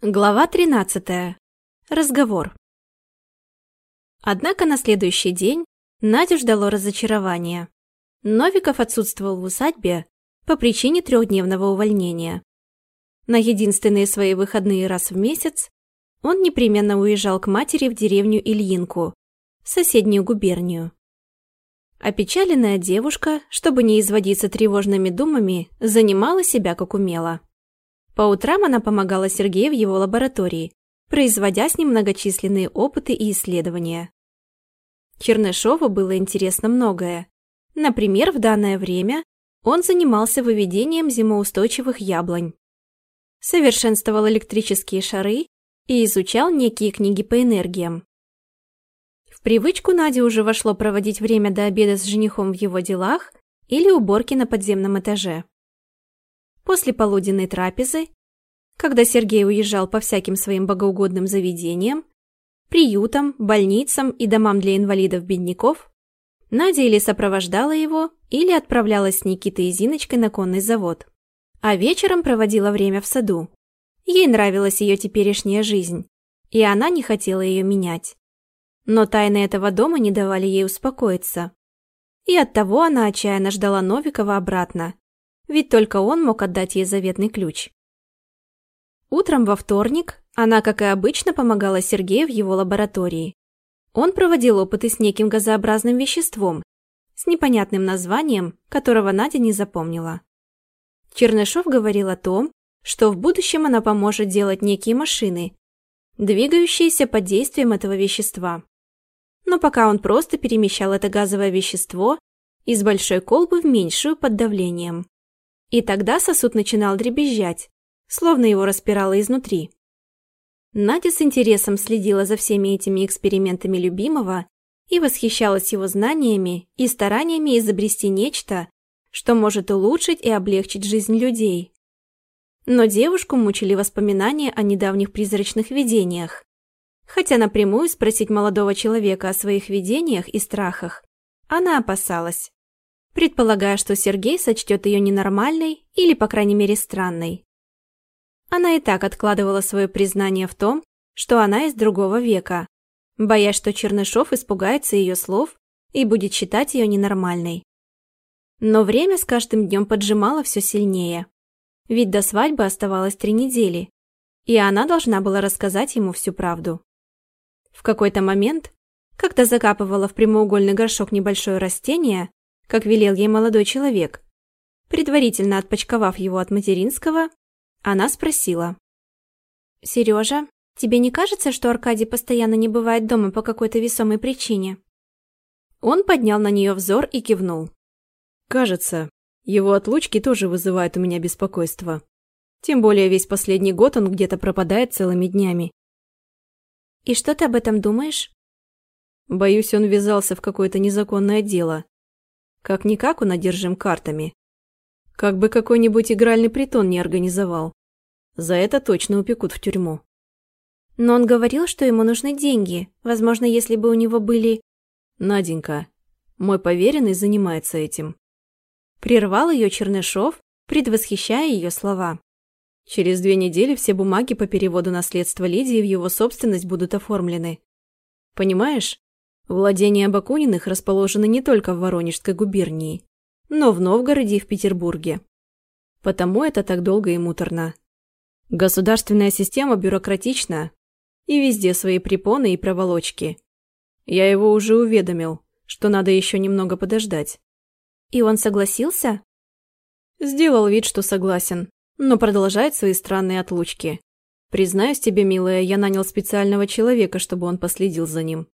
Глава 13. Разговор. Однако на следующий день Надю ждало разочарование. Новиков отсутствовал в усадьбе по причине трехдневного увольнения. На единственные свои выходные раз в месяц он непременно уезжал к матери в деревню Ильинку, соседнюю губернию. Опечаленная девушка, чтобы не изводиться тревожными думами, занимала себя как умела. По утрам она помогала Сергею в его лаборатории, производя с ним многочисленные опыты и исследования. Чернышову было интересно многое. Например, в данное время он занимался выведением зимоустойчивых яблонь, совершенствовал электрические шары и изучал некие книги по энергиям. В привычку Наде уже вошло проводить время до обеда с женихом в его делах или уборки на подземном этаже. После полуденной трапезы, когда Сергей уезжал по всяким своим богоугодным заведениям, приютам, больницам и домам для инвалидов-бедняков, Надя или сопровождала его, или отправлялась с Никитой и Зиночкой на конный завод. А вечером проводила время в саду. Ей нравилась ее теперешняя жизнь, и она не хотела ее менять. Но тайны этого дома не давали ей успокоиться. И оттого она отчаянно ждала Новикова обратно, ведь только он мог отдать ей заветный ключ. Утром во вторник она, как и обычно, помогала Сергею в его лаборатории. Он проводил опыты с неким газообразным веществом, с непонятным названием, которого Надя не запомнила. Чернышов говорил о том, что в будущем она поможет делать некие машины, двигающиеся под действием этого вещества. Но пока он просто перемещал это газовое вещество из большой колбы в меньшую под давлением. И тогда сосуд начинал дребезжать, словно его распирало изнутри. Надя с интересом следила за всеми этими экспериментами любимого и восхищалась его знаниями и стараниями изобрести нечто, что может улучшить и облегчить жизнь людей. Но девушку мучили воспоминания о недавних призрачных видениях. Хотя напрямую спросить молодого человека о своих видениях и страхах она опасалась предполагая, что Сергей сочтет ее ненормальной или, по крайней мере, странной. Она и так откладывала свое признание в том, что она из другого века, боясь, что Чернышов испугается ее слов и будет считать ее ненормальной. Но время с каждым днем поджимало все сильнее. Ведь до свадьбы оставалось три недели, и она должна была рассказать ему всю правду. В какой-то момент, когда закапывала в прямоугольный горшок небольшое растение, как велел ей молодой человек. Предварительно отпочковав его от материнского, она спросила. «Сережа, тебе не кажется, что Аркадий постоянно не бывает дома по какой-то весомой причине?» Он поднял на нее взор и кивнул. «Кажется, его отлучки тоже вызывают у меня беспокойство. Тем более весь последний год он где-то пропадает целыми днями». «И что ты об этом думаешь?» Боюсь, он ввязался в какое-то незаконное дело, как-никак он одержим картами. Как бы какой-нибудь игральный притон не организовал. За это точно упекут в тюрьму. Но он говорил, что ему нужны деньги. Возможно, если бы у него были... Наденька, мой поверенный занимается этим. Прервал ее Чернышов, предвосхищая ее слова. Через две недели все бумаги по переводу наследства Лидии в его собственность будут оформлены. Понимаешь? Владения Бакуниных расположены не только в Воронежской губернии, но в Новгороде и в Петербурге. Потому это так долго и муторно. Государственная система бюрократична, и везде свои препоны и проволочки. Я его уже уведомил, что надо еще немного подождать. И он согласился? Сделал вид, что согласен, но продолжает свои странные отлучки. Признаюсь тебе, милая, я нанял специального человека, чтобы он последил за ним.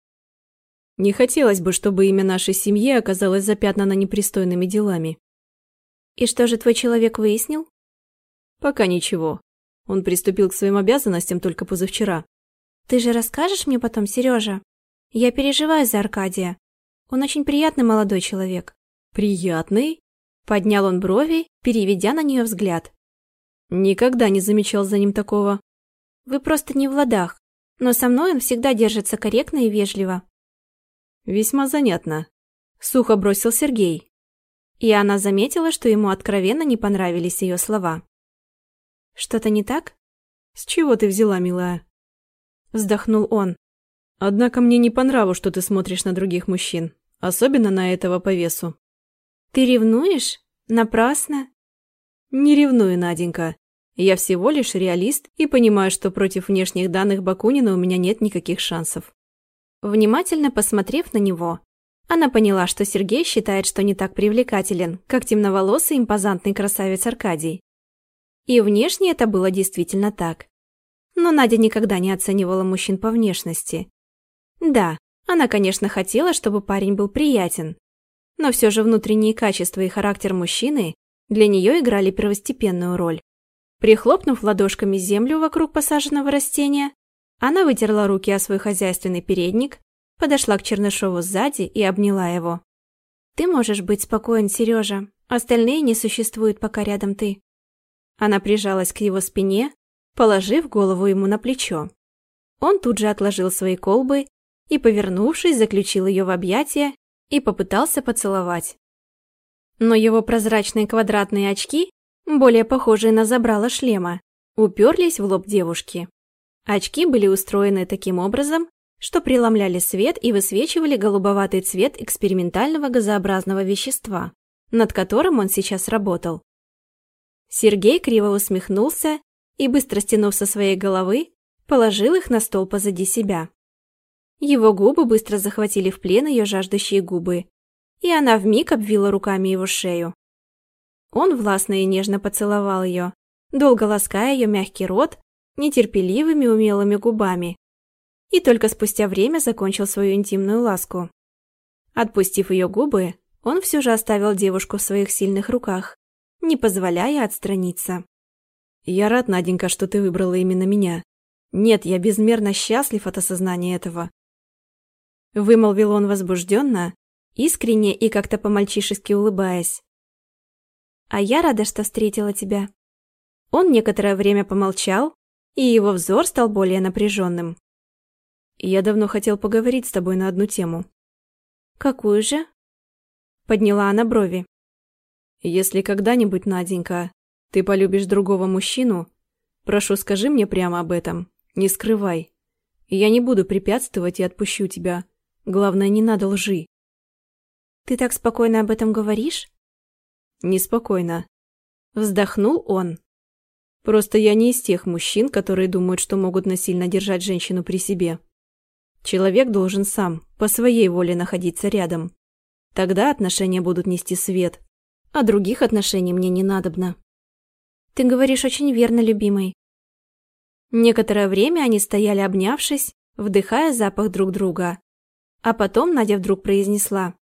Не хотелось бы, чтобы имя нашей семьи оказалось запятнано непристойными делами. И что же твой человек выяснил? Пока ничего. Он приступил к своим обязанностям только позавчера. Ты же расскажешь мне потом, Сережа? Я переживаю за Аркадия. Он очень приятный молодой человек. Приятный? Поднял он брови, переведя на нее взгляд. Никогда не замечал за ним такого. Вы просто не в ладах. Но со мной он всегда держится корректно и вежливо. «Весьма занятно», — сухо бросил Сергей. И она заметила, что ему откровенно не понравились ее слова. «Что-то не так?» С чего ты взяла, милая? Вздохнул он. Однако мне не по нраву, что ты смотришь на других мужчин. Особенно на этого по весу. Ты ревнуешь? Напрасно. Не ревную, Наденька. Я всего лишь реалист и понимаю, что против внешних данных Бакунина у меня нет никаких шансов. Внимательно посмотрев на него, она поняла, что Сергей считает, что не так привлекателен, как темноволосый импозантный красавец Аркадий. И внешне это было действительно так. Но Надя никогда не оценивала мужчин по внешности. Да, она, конечно, хотела, чтобы парень был приятен. Но все же внутренние качества и характер мужчины для нее играли первостепенную роль. Прихлопнув ладошками землю вокруг посаженного растения, она вытерла руки о свой хозяйственный передник подошла к Чернышову сзади и обняла его. «Ты можешь быть спокоен, Сережа. Остальные не существуют, пока рядом ты». Она прижалась к его спине, положив голову ему на плечо. Он тут же отложил свои колбы и, повернувшись, заключил ее в объятия и попытался поцеловать. Но его прозрачные квадратные очки, более похожие на забрало шлема, уперлись в лоб девушки. Очки были устроены таким образом, что преломляли свет и высвечивали голубоватый цвет экспериментального газообразного вещества, над которым он сейчас работал. Сергей криво усмехнулся и, быстро стянув со своей головы, положил их на стол позади себя. Его губы быстро захватили в плен ее жаждущие губы, и она вмиг обвила руками его шею. Он властно и нежно поцеловал ее, долго лаская ее мягкий рот нетерпеливыми умелыми губами, и только спустя время закончил свою интимную ласку. Отпустив ее губы, он все же оставил девушку в своих сильных руках, не позволяя отстраниться. «Я рад, Наденька, что ты выбрала именно меня. Нет, я безмерно счастлив от осознания этого». Вымолвил он возбужденно, искренне и как-то по-мальчишески улыбаясь. «А я рада, что встретила тебя». Он некоторое время помолчал, и его взор стал более напряженным. Я давно хотел поговорить с тобой на одну тему. Какую же? Подняла она брови. Если когда-нибудь, Наденька, ты полюбишь другого мужчину, прошу, скажи мне прямо об этом, не скрывай. Я не буду препятствовать и отпущу тебя. Главное, не надо лжи. Ты так спокойно об этом говоришь? Неспокойно. Вздохнул он. Просто я не из тех мужчин, которые думают, что могут насильно держать женщину при себе. Человек должен сам, по своей воле находиться рядом. Тогда отношения будут нести свет, а других отношений мне не надобно. Ты говоришь очень верно, любимый. Некоторое время они стояли обнявшись, вдыхая запах друг друга. А потом Надя вдруг произнесла.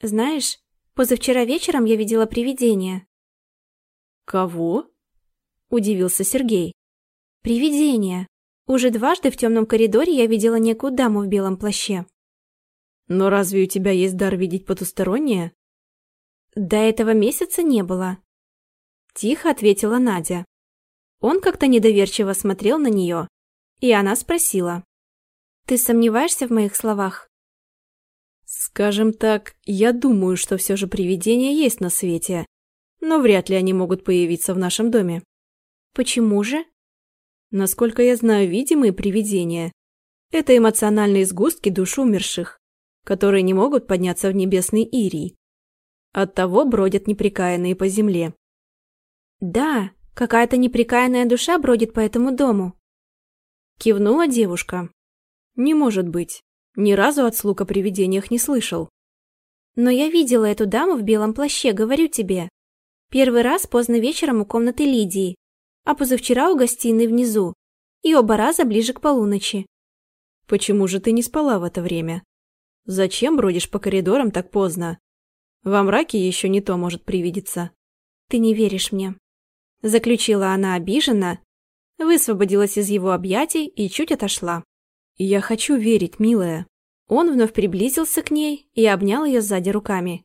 «Знаешь, позавчера вечером я видела привидение». «Кого?» – удивился Сергей. «Привидение. Уже дважды в темном коридоре я видела некую даму в белом плаще. Но разве у тебя есть дар видеть потустороннее? До этого месяца не было. Тихо ответила Надя. Он как-то недоверчиво смотрел на нее, и она спросила. «Ты сомневаешься в моих словах?» «Скажем так, я думаю, что все же привидения есть на свете, но вряд ли они могут появиться в нашем доме». «Почему же?» Насколько я знаю, видимые привидения – это эмоциональные сгустки душ умерших, которые не могут подняться в небесный Ирий. Оттого бродят неприкаянные по земле. «Да, какая-то неприкаянная душа бродит по этому дому», – кивнула девушка. «Не может быть. Ни разу от слуг о привидениях не слышал». «Но я видела эту даму в белом плаще, говорю тебе. Первый раз поздно вечером у комнаты Лидии, а позавчера у гостиной внизу, и оба раза ближе к полуночи. Почему же ты не спала в это время? Зачем бродишь по коридорам так поздно? Во мраке еще не то может привидеться. Ты не веришь мне. Заключила она обиженно, высвободилась из его объятий и чуть отошла. Я хочу верить, милая. Он вновь приблизился к ней и обнял ее сзади руками.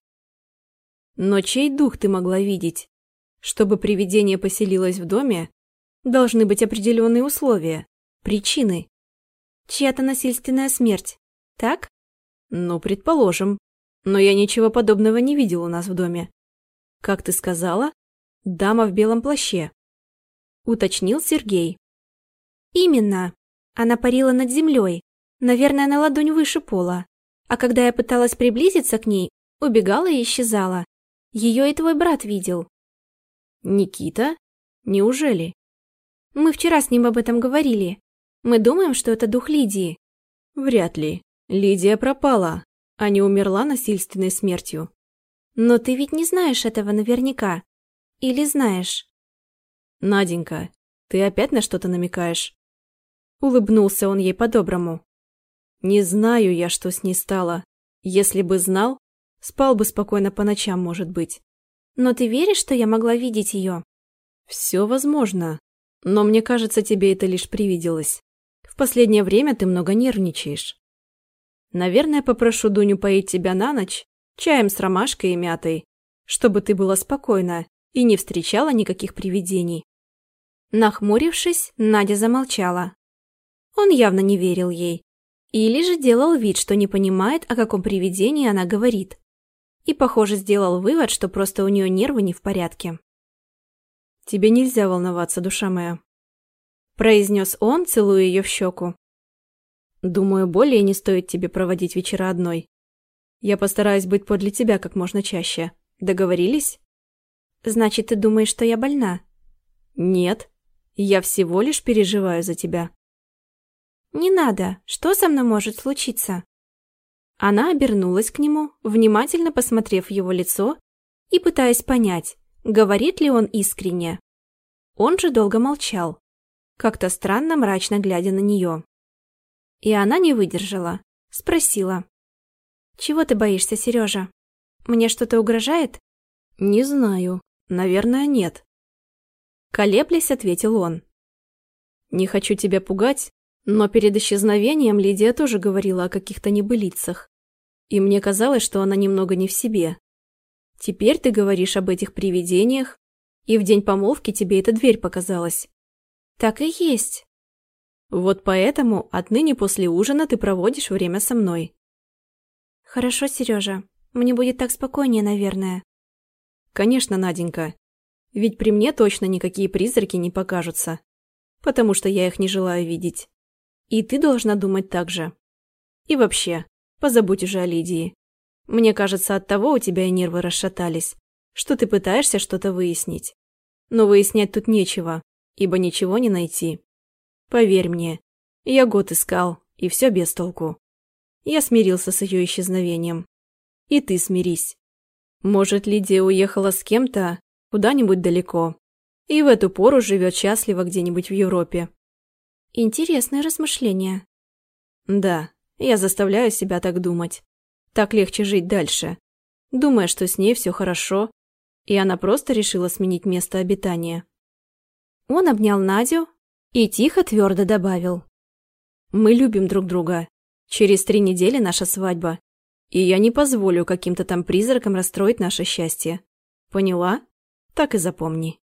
Но чей дух ты могла видеть? Чтобы привидение поселилось в доме, должны быть определенные условия, причины. Чья-то насильственная смерть, так? Ну, предположим. Но я ничего подобного не видел у нас в доме. Как ты сказала? Дама в белом плаще. Уточнил Сергей. Именно. Она парила над землей, наверное, на ладонь выше пола. А когда я пыталась приблизиться к ней, убегала и исчезала. Ее и твой брат видел. Никита? Неужели? Мы вчера с ним об этом говорили. Мы думаем, что это дух Лидии. Вряд ли. Лидия пропала, а не умерла насильственной смертью. Но ты ведь не знаешь этого наверняка. Или знаешь? Наденька, ты опять на что-то намекаешь? Улыбнулся он ей по-доброму. Не знаю я, что с ней стало. Если бы знал, спал бы спокойно по ночам, может быть. Но ты веришь, что я могла видеть ее? Все возможно. Но мне кажется, тебе это лишь привиделось. В последнее время ты много нервничаешь. Наверное, попрошу Дуню поить тебя на ночь чаем с ромашкой и мятой, чтобы ты была спокойна и не встречала никаких привидений. Нахмурившись, Надя замолчала. Он явно не верил ей. Или же делал вид, что не понимает, о каком привидении она говорит. И, похоже, сделал вывод, что просто у нее нервы не в порядке. «Тебе нельзя волноваться, душа моя», – произнес он, целуя ее в щеку. «Думаю, более не стоит тебе проводить вечера одной. Я постараюсь быть подле тебя как можно чаще. Договорились?» «Значит, ты думаешь, что я больна?» «Нет. Я всего лишь переживаю за тебя». «Не надо. Что со мной может случиться?» Она обернулась к нему, внимательно посмотрев его лицо и пытаясь понять, говорит ли он искренне. Он же долго молчал, как-то странно мрачно глядя на нее. И она не выдержала, спросила. «Чего ты боишься, Сережа? Мне что-то угрожает?» «Не знаю. Наверное, нет». Колеблясь, ответил он. «Не хочу тебя пугать, но перед исчезновением Лидия тоже говорила о каких-то небылицах. И мне казалось, что она немного не в себе. Теперь ты говоришь об этих привидениях, и в день помолвки тебе эта дверь показалась. Так и есть. Вот поэтому отныне после ужина ты проводишь время со мной. Хорошо, Сережа. Мне будет так спокойнее, наверное. Конечно, Наденька. Ведь при мне точно никакие призраки не покажутся. Потому что я их не желаю видеть. И ты должна думать так же. И вообще, позабудь уже о Лидии. Мне кажется, от того у тебя и нервы расшатались, что ты пытаешься что-то выяснить. Но выяснять тут нечего, ибо ничего не найти. Поверь мне, я год искал, и все без толку. Я смирился с ее исчезновением. И ты смирись. Может, Лидия уехала с кем-то куда-нибудь далеко, и в эту пору живет счастливо где-нибудь в Европе. Интересное размышление. Да, я заставляю себя так думать. Так легче жить дальше, думая, что с ней все хорошо, и она просто решила сменить место обитания. Он обнял Надю и тихо твердо добавил. «Мы любим друг друга. Через три недели наша свадьба, и я не позволю каким-то там призракам расстроить наше счастье. Поняла? Так и запомни».